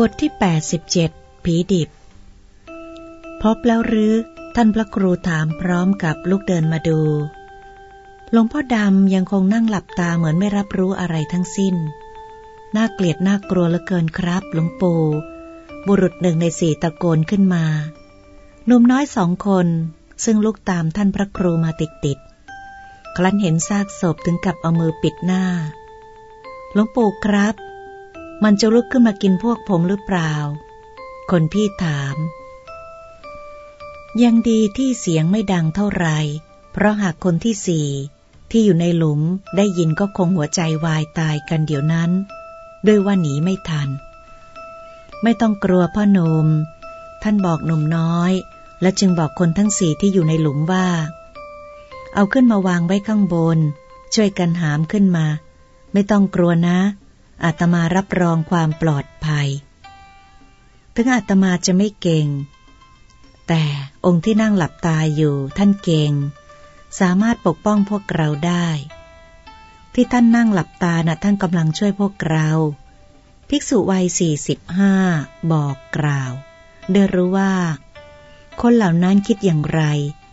บทที่ 87 ผีดิบ พบแล้วหรือ ท่านพระครูถามพร้อมกับลูกเดินมาดู หลวงพ่อดำยังคงนั่งหลับตาเหมือนไม่รับรู้อะไรทั้งสิ้น น่าเกลียดน่ากลัวเหลือเกินครับหลวงปู่บุรุษหนึ่งในสี่ตะโกนขึ้นมาหนุ่มน้อยสองคน ซึ่งลุกตามท่านพระครูมาติดติดครั้นเห็นซากศพถึงกับเอามือปิดหน้าหลวงปู่ครับ มันจะลุกขึ้นมากินพวกผมหรือเปล่า คนพี่ถาม ยังดีที่เสียงไม่ดังเท่าไรเพราะหากคนที่สี่ที่อยู่ในหลุมได้ยินก็คงหัวใจวายตายกันเดี๋ยวนั้น ด้วยว่าหนีไม่ทัน ไม่ต้องกลัวพ่อหนุ่ม ท่านบอกหนุ่มน้อย และจึงบอกคนทั้งสี่ที่อยู่ในหลุมว่า เอาขึ้นมาวางไว้ข้างบน ช่วยกันหามขึ้นมา ไม่ต้องกลัวนะ อาตมารับรองความปลอดภัย ถึงอาตมาจะไม่เก่ง แต่องค์ที่นั่งหลับตาอยู่ท่านเก่ง สามารถปกป้องพวกเราได้ ที่ท่านนั่งหลับตานะ่ะท่านกำลังช่วยพวกเรา ภิกษุวัยสี่สิบห้าบอกกล่าวโดยรู้ว่า คนเหล่านั้นคิดอย่างไร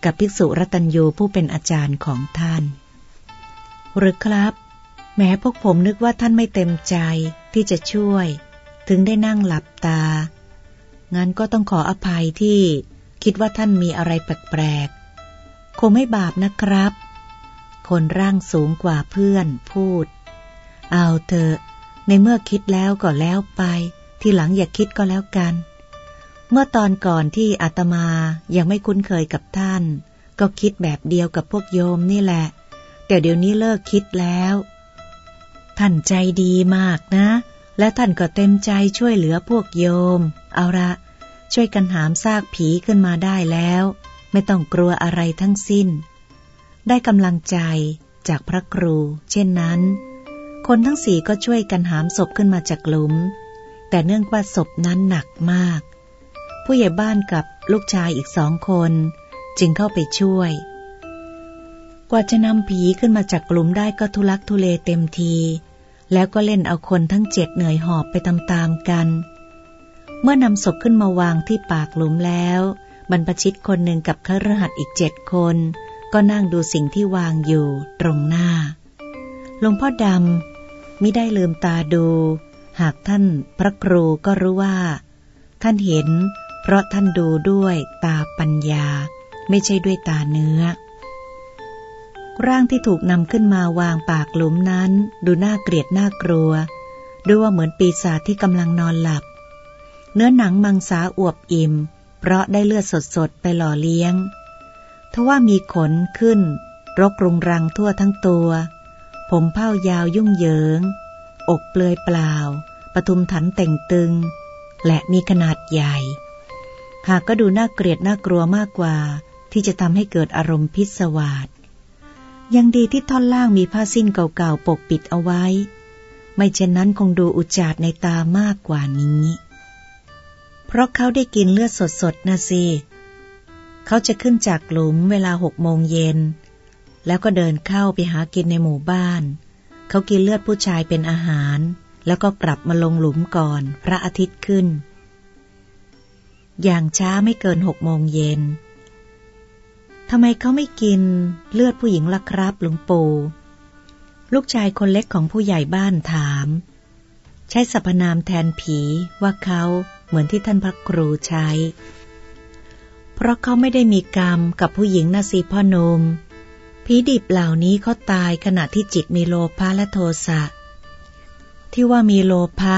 กับภิกษุรัตัญยูผู้เป็นอาจารย์ของท่าน หรือครับ แม้พวกผมนึกว่าท่านไม่เต็มใจที่จะช่วย ถึงได้นั่งหลับตา งั้นก็ต้องขออภัยที่คิดว่าท่านมีอะไรแปลกๆ คงไม่บาปนะครับ คนร่างสูงกว่าเพื่อนพูด เอาเถอะ ในเมื่อคิดแล้วก็แล้วไป ที่หลังอย่าคิดก็แล้วกัน เมื่อตอนก่อนที่อาตมายังไม่คุ้นเคยกับท่าน ก็คิดแบบเดียวกับพวกโยมนี่แหละ แต่เดี๋ยวนี้เลิกคิดแล้ว ท่านใจดีมากนะ และท่านก็เต็มใจช่วยเหลือพวกโยม เอาละช่วยกันหามซากผีขึ้นมาได้แล้ว ไม่ต้องกลัวอะไรทั้งสิ้น ได้กำลังใจจากพระครู เช่นนั้น คนทั้งสี่ก็ช่วยกันหามศพขึ้นมาจากหลุม แต่เนื่องว่าศพนั้นหนักมาก ผู้ใหญ่บ้านกับลูกชายอีกสองคน จึงเข้าไปช่วย กว่าจะนำผีขึ้นมาจากกลุ่มได้ก็ทุลักทุเลเต็มที แล้วก็เล่นเอาคนทั้งเจ็ดเหนื่อยหอบไปตามๆกัน เมื่อนำศพขึ้นมาวางที่ปากหลุมแล้ว บรรพชิตคนหนึ่งกับขรหัสอีกเจ็ดคน ก็นั่งดูสิ่งที่วางอยู่ตรงหน้า หลวงพ่อดำมิได้ลืมตาดู หากท่านพระครูก็รู้ว่า ท่านเห็น เพราะท่านดูด้วยตาปัญญา ไม่ใช่ด้วยตาเนื้อ ร่างที่ถูกนำขึ้นมาวางปากหลุมนั้น ดูน่าเกลียดน่ากลัว ด้วยว่าเหมือนปีศาจที่กำลังนอนหลับ เนื้อหนังมังสาอวบอิ่ม เพราะได้เลือดสดๆ ไปหล่อเลี้ยงทว่ามีขนขึ้น รกรุงรังทั่วทั้งตัว ผมเผ้ายาวยุ่งเหยิง อกเปลือยเปล่า ปทุมถันเต่งตึง และมีขนาดใหญ่ หากก็ดูน่าเกลียดน่ากลัวมากกว่า ที่จะทำให้เกิดอารมณ์พิศวาส ยังดีที่ท่อนล่างมีผ้าสิ้นเก่าๆปกปิดเอาไว้ ไม่เช่นนั้นคงดูอุจจาดในตามากกว่านี้ เพราะเขาได้กินเลือดสดๆนะสิ เขาจะขึ้นจากหลุมเวลาหกโมงเย็น แล้วก็เดินเข้าไปหากินในหมู่บ้าน เขากินเลือดผู้ชายเป็นอาหาร แล้วก็กลับมาลงหลุมก่อนพระอาทิตย์ขึ้น อย่างช้าไม่เกินหกโมงเย็น ทำไมเขาไม่กินเลือดผู้หญิงล่ะครับหลวงปู่ ลูกชายคนเล็กของผู้ใหญ่บ้านถาม ใช้สรรพนามแทนผีว่าเขาเหมือนที่ท่านพระครูใช้ เพราะเขาไม่ได้มีกรรมกับผู้หญิงนาซีพ่อนมผีดิบเหล่านี้เขาตายขณะที่จิตมีโลภะและโทสะ ที่ว่ามีโลภะ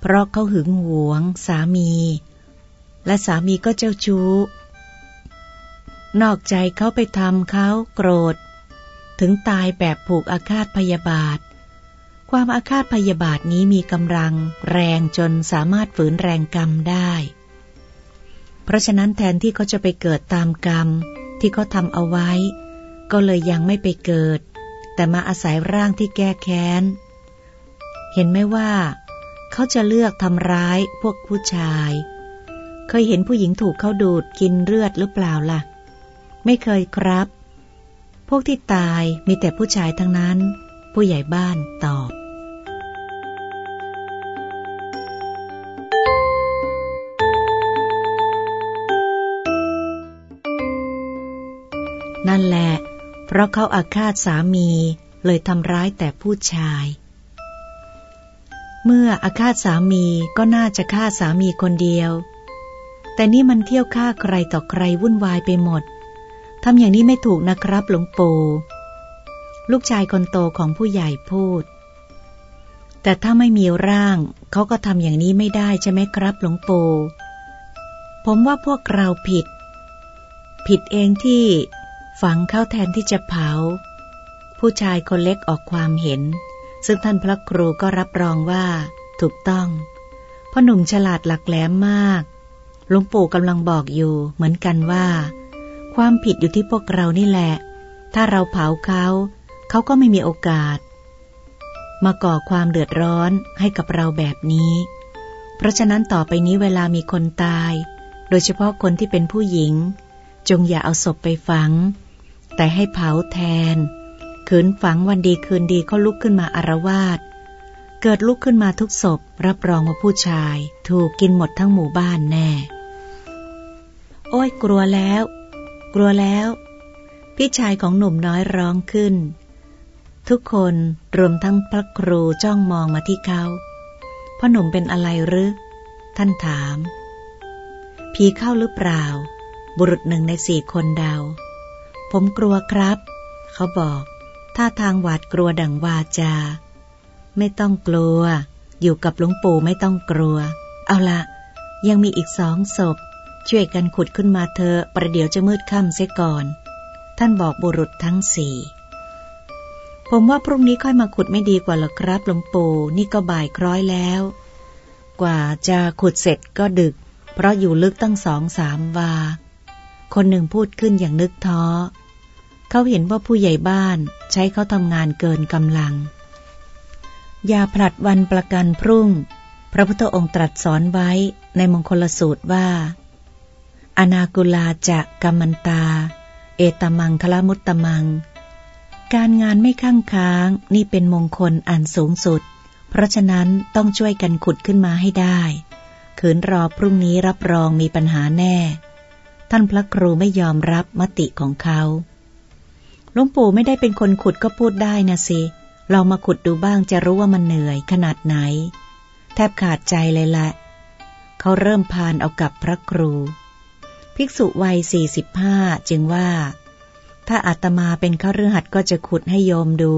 เพราะเขาหึงหวง สามี และสามีก็เจ้าชู้ นอกใจเขาไปทำเขาโกรธ ถึงตายแบบผูกอาฆาตพยาบาท ความอาฆาตพยาบาทนี้มีกำลังแรงจนสามารถฝืนแรงกรรมได้ เพราะฉะนั้นแทนที่เขาจะไปเกิดตามกรรมที่เขาทำเอาไว้ ก็เลยยังไม่ไปเกิด แต่มาอาศัยร่างที่แก้แค้น เห็นไหมว่า เขาจะเลือกทำร้ายพวกผู้ชาย เคยเห็นผู้หญิงถูกเขาดูดกินเลือดหรือเปล่าล่ะ ไม่เคยครับ พวกที่ตายมีแต่ผู้ชายทั้งนั้น ผู้ใหญ่บ้านตอบ นั่นแหละ เพราะเขาอาฆาตสามีเลยทำร้ายแต่ผู้ชาย เมื่ออาฆาตสามีก็น่าจะฆ่าสามีคนเดียว แต่นี่มันเที่ยวฆ่าใครต่อใครวุ่นวายไปหมด ทำอย่างนี้ไม่ถูกนะครับหลวงปู่ลูกชายคนโตของผู้ใหญ่พูด แต่ถ้าไม่มีร่างเขาก็ทำอย่างนี้ไม่ได้ใช่ไหมครับหลวงปู่ผมว่าพวกเราผิด ผิดเองที่ฝังเข้าแทนที่จะเผา ผู้ชายคนเล็กออกความเห็น ซึ่งท่านพระครูก็รับรองว่า ถูกต้องพ่อหนุ่มฉลาดหลักแหลมมากหลวงปู่กำลังบอกอยู่ เหมือนกันว่า ความผิดอยู่ที่พวกเรานี่แหละ ถ้าเราเผาเขา เขาก็ไม่มีโอกาส มาก่อความเดือดร้อนให้กับเราแบบนี้ เพราะฉะนั้นต่อไปนี้เวลามีคนตาย โดยเฉพาะคนที่เป็นผู้หญิง จงอย่าเอาศพไปฝัง แต่ให้เผาแทน ขืนฝังวันดีคืนดีเขาลุกขึ้นมาอารวาส เกิดลุกขึ้นมาทุกศพ รับรองว่าผู้ชาย ถูกกินหมดทั้งหมู่บ้านแน่ โอ้ยกลัวแล้ว กลัวแล้ว พี่ชายของหนุ่มน้อยร้องขึ้น ทุกคนรวมทั้งพระครูจ้องมองมาที่เขาพ่อหนุ่มเป็นอะไรหรือ ท่านถาม ผีเข้าหรือเปล่า บุรุษหนึ่งในสี่คนเดา ผมกลัวครับ เขาบอกท่าทางหวาดกลัวดังวาจา ไม่ต้องกลัว อยู่กับหลวงปู่ไม่ต้องกลัว เอาละยังมีอีกสองศพ ช่วยกันขุดขึ้นมาเถอประเดี๋ยวจะมืดค่ำเสียก่อน ท่านบอกบุรุษทั้งสี่ผมว่าพรุ่งนี้ค่อยมาขุดไม่ดีกว่าหรอครับหลวงปู่นี่ก็บ่ายคล้อยแล้ว กว่าจะขุดเสร็จก็ดึก เพราะอยู่ลึกตั้งสองสามวา คนหนึ่งพูดขึ้นอย่างนึกท้อ เขาเห็นว่าผู้ใหญ่บ้านใช้เขาทำงานเกินกำลัง อย่าผลัดวันประกันพรุ่ง พระพุทธองค์ตรัสสอนไว้ในมงคลสูตรว่า อนากุลาจะกัมมันตา เอตมังคลมุตตมัง การงานไม่ข้างค้างนี่เป็นมงคลอันสูงสุด เพราะฉะนั้นต้องช่วยกันขุดขึ้นมาให้ได้ขืนรอพรุ่งนี้รับรองมีปัญหาแน่ ท่านพระครูไม่ยอมรับมติของเขาหลวงปู่ไม่ได้เป็นคนขุดก็พูดได้นะสิลองมาขุดดูบ้างจะรู้ว่ามันเหนื่อยขนาดไหน แทบขาดใจเลยละ เขาเริ่มพานเอากับพระครู ภิกษุวัยสี่สิบห้าจึงว่า ถ้าอาตมาเป็นข้ารือหัดก็จะขุดให้โยมดู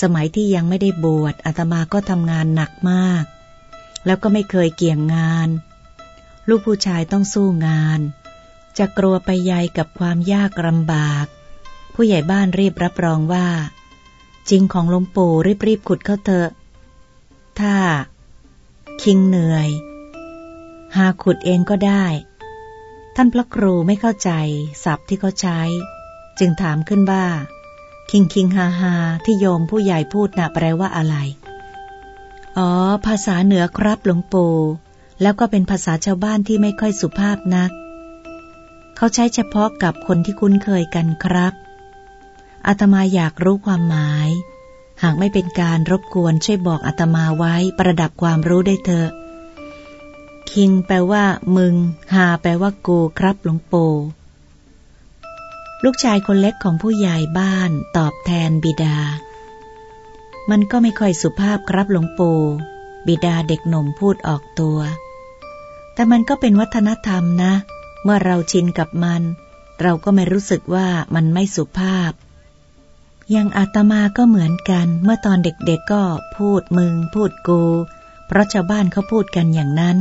สมัยที่ยังไม่ได้บวชอาตมาก็ทำงานหนักมาก แล้วก็ไม่เคยเกี่ยงงาน ลูกผู้ชายต้องสู้งาน จะกลัวไปใยกับความยากลำบาก ผู้ใหญ่บ้านรีบรับรองว่า จริงของหลวงปู่รีบๆขุดเข้าเถอะ ถ้า คิงเหนื่อย หาขุดเองก็ได้ ท่านพระครูไม่เข้าใจศัพท์ที่เขาใช้ จึงถามขึ้นว่า คิงคิงฮาฮาที่โยมผู้ใหญ่พูดนะ่ะแปลว่าอะไร อ๋อ ภาษาเหนือครับหลวงปู่แล้วก็เป็นภาษาชาวบ้านที่ไม่ค่อยสุภาพนัก เขาใช้เฉพาะกับคนที่คุ้นเคยกันครับ อาตมาอยากรู้ความหมาย หากไม่เป็นการรบกวนช่วยบอกอาตมาไว้ประดับความรู้ได้เถอะ คิงแปลว่า มึงฮาแปลว่ากูครับหลวงปู่ลูกชายคนเล็กของผู้ใหญ่บ้านตอบแทนบิดา มันก็ไม่ค่อยสุภาพครับหลวงปู่บิดาเด็กหนุ่มพูดออกตัว แต่มันก็เป็นวัฒนธรรมนะ เมื่อเราชินกับมัน เราก็ไม่รู้สึกว่ามันไม่สุภาพ ยังอาตมาก็เหมือนกัน เมื่อตอนเด็กๆก็พูดมึง พูดกู เพราะชาวบ้านเขาพูดกันอย่างนั้น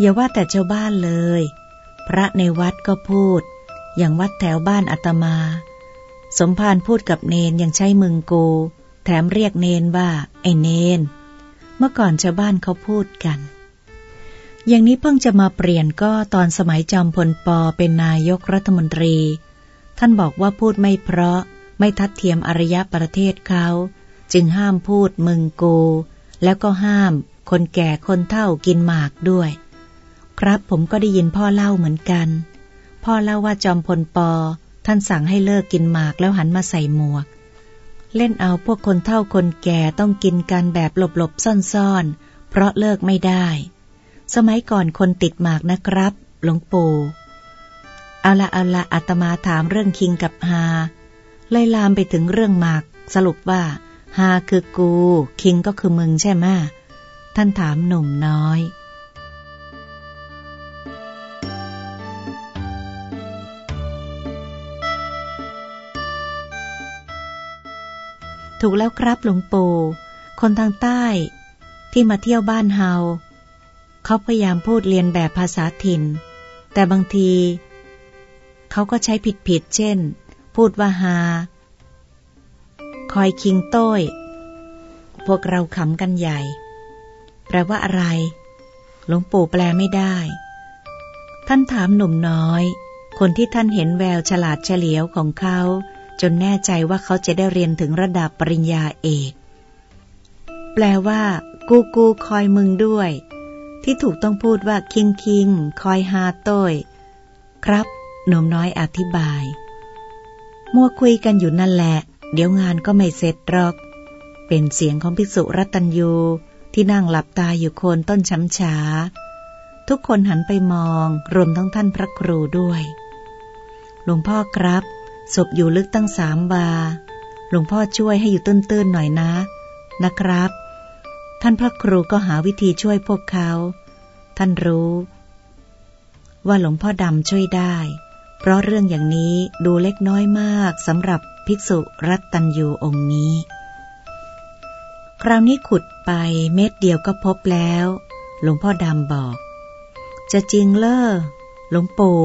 อย่าว่าแต่ชาวบ้านเลย พระในวัดก็พูด อย่างวัดแถวบ้านอาตมา สมภารพูดกับเนนยังใช้มึงโกแถมเรียกเนนว่า ไอเนน เมื่อก่อนชาวบ้านเขาพูดกัน อย่างนี้เพิ่งจะมาเปลี่ยนก็ตอนสมัยจอมพลปอเป็นนายกรัฐมนตรี ท่านบอกว่าพูดไม่เพราะไม่ทัดเทียมอารยะประเทศเขาจึงห้ามพูดมึงโกแล้วก็ห้ามคนแก่คนเฒ่ากินหมากด้วย ครับผมก็ได้ยินพ่อเล่าเหมือนกัน พ่อเล่าว่าจอมพลปอ ท่านสั่งให้เลิกกินหมากแล้วหันมาใส่หมวก เล่นเอาพวกคนเฒ่าคนแก่ต้องกินกันแบบหลบๆซ่อนๆ เพราะเลิกไม่ได้ สมัยก่อนคนติดหมากนะครับ หลวงปู่เอาละเอาละอาตมาถามเรื่องคิงกับฮาเลยลามไปถึงเรื่องหมาก สรุปว่าฮาคือกู คิงก็คือมึงใช่ไหมท่านถามหนุ่มน้อย ถูกแล้วครับหลวงปู่คนทางใต้ ที่มาเที่ยวบ้านเฮาเขาพยายามพูดเรียนแบบภาษาถิ่น แต่บางที เขาก็ใช้ผิดๆเช่น พูดว่าฮาคอยคิงโต้ย พวกเราขำกันใหญ่ แปลว่าอะไร หลวงปู่แปลไม่ได้ ท่านถามหนุ่มน้อย คนที่ท่านเห็นแววฉลาดเฉลียวของเขา จนแน่ใจว่าเขาจะได้เรียนถึงระดับปริญญาเอก แปลว่า กูกูคอยมึงด้วย ที่ถูกต้องพูดว่าคิงคิงคอยฮาโต้ยครับหนุ่มน้อยอธิบาย มัวคุยกันอยู่นั่นแหละ เดี๋ยวงานก็ไม่เสร็จหรอก เป็นเสียงของภิกษุรัตัญยูที่นั่งหลับตาอยู่โคนต้นช้ำฉาทุกคนหันไปมอง รวมทั้งท่านพระครูด้วย หลวงพ่อครับ ศพอยู่ลึกตั้งสามบา หลวงพ่อช่วยให้อยู่ตื้นๆหน่อยนะ นะครับ ท่านพระครูก็หาวิธีช่วยพวกเขา ท่านรู้ ว่าหลวงพ่อดำช่วยได้ เพราะเรื่องอย่างนี้ดูเล็กน้อยมากสำหรับภิกษุรัตตัญยูองค์นี้ คราวนี้ขุดไปเม็ดเดียวก็พบแล้ว หลวงพ่อดำบอก จะจริงเลอหลวงปู่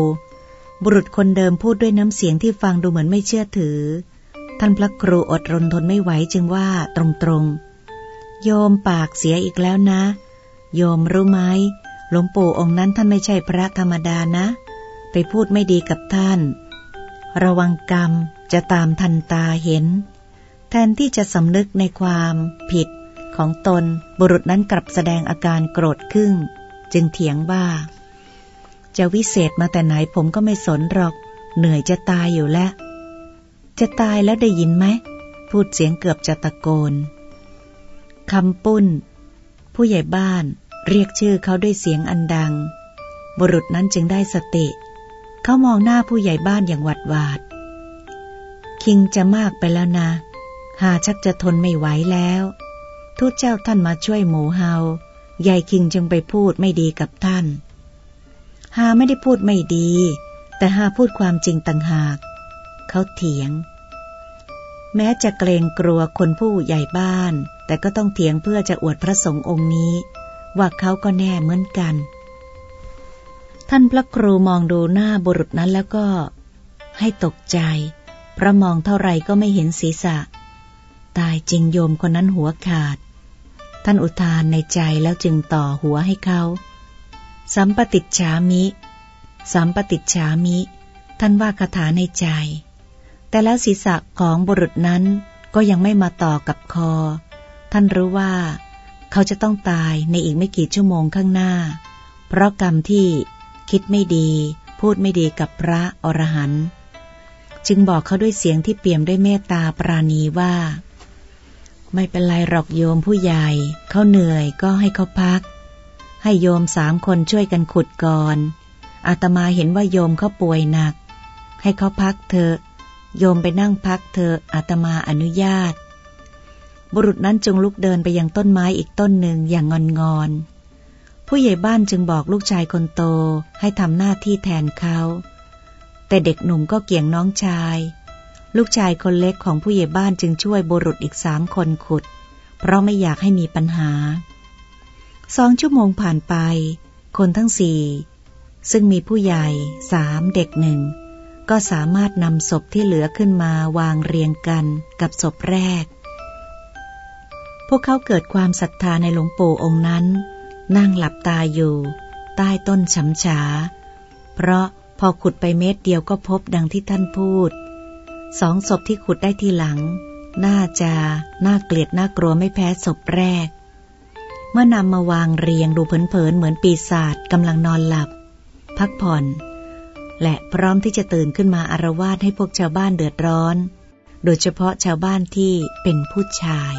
บุรุษคนเดิมพูดด้วยน้ำเสียงที่ฟังดูเหมือนไม่เชื่อถือ ท่านพระครูอดรนทนไม่ไหวจึงว่าตรงๆ โยมปากเสียอีกแล้วนะ โยมรู้ไหมหลวงปู่องค์นั้นท่านไม่ใช่พระธรรมดานะ ไปพูดไม่ดีกับท่าน ระวังกรรมจะตามทันตาเห็น แทนที่จะสำนึกในความผิดของตนบุรุษนั้นกลับแสดงอาการโกรธขึ้นจึงเถียงว่า จะวิเศษมาแต่ไหนผมก็ไม่สนหรอก เหนื่อยจะตายอยู่แล้ว จะตายแล้วได้ยินไหม พูดเสียงเกือบจะตะโกนคำปุ้น ผู้ใหญ่บ้านเรียกชื่อเขาด้วยเสียงอันดัง บุรุษนั้นจึงได้สติ เขามองหน้าผู้ใหญ่บ้านอย่างหวัดหวาด คิงจะมากไปแล้วนะ หาชักจะทนไม่ไหวแล้ว ทูตเจ้าท่านมาช่วยหมูเฮายายคิงจึงไปพูดไม่ดีกับท่าน หาไม่ได้พูดไม่ดี แต่หาพูดความจริงต่างหาก เขาเถียง แม้จะเกรงกลัวคนผู้ใหญ่บ้าน แต่ก็ต้องเถียงเพื่อจะอวดพระสงฆ์องค์นี้ ว่าเขาก็แน่เหมือนกัน ท่านพระครูมองดูหน้าบุรุษนั้นแล้วก็ ให้ตกใจ พระมองเท่าไรก็ไม่เห็นศีรษะ ตายจริงโยมคนนั้นหัวขาด ท่านอุทานในใจแล้วจึงต่อหัวให้เขา สัมปติฉามิ สัมปติฉามิ ท่านว่าคาถาในใจ แต่แล้วศีรษะของบุรุษนั้นก็ยังไม่มาต่อกับคอ ท่านรู้ว่า เขาจะต้องตายในอีกไม่กี่ชั่วโมงข้างหน้า เพราะกรรมที่คิดไม่ดี พูดไม่ดีกับพระอรหันต์จึงบอกเขาด้วยเสียงที่เปี่ยมด้วยเมตตาปราณีว่า ไม่เป็นไรหรอกโยมผู้ใหญ่ เขาเหนื่อยก็ให้เขาพัก ให้โยมสามคนช่วยกันขุดก่อน อาตมาเห็นว่าโยมเขาป่วยหนัก ให้เขาพักเถอะ โยมไปนั่งพักเถอะอาตมาอนุญาต บุรุษนั้นจึงลุกเดินไปยังต้นไม้อีกต้นหนึ่งอย่างงอนงอน ผู้ใหญ่บ้านจึงบอกลูกชายคนโตให้ทำหน้าที่แทนเขา แต่เด็กหนุ่มก็เกี่ยงน้องชาย ลูกชายคนเล็กของผู้ใหญ่บ้านจึงช่วยบุรุษอีกสามคนขุด เพราะไม่อยากให้มีปัญหา สองชั่วโมงผ่านไป คนทั้งสี่ซึ่งมีผู้ใหญ่สามเด็กหนึ่ง ก็สามารถนำศพที่เหลือขึ้นมาวางเรียงกันกับศพแรก พวกเขาเกิดความศรัทธาในหลวงปู่องค์นั้น นั่งหลับตาอยู่ ใต้ต้นฉำฉา เพราะพอขุดไปเม็ดเดียวก็พบดังที่ท่านพูด สองศพที่ขุดได้ทีหลัง น่าจะน่าเกลียดน่ากลัวไม่แพ้ศพแรก เมื่อนำมาวางเรียงดูเผินๆเหมือนปีศาจกำลังนอนหลับ พักผ่อน และพร้อมที่จะตื่นขึ้นมาอารวาสให้พวกชาวบ้านเดือดร้อน โดยเฉพาะชาวบ้านที่เป็นผู้ชาย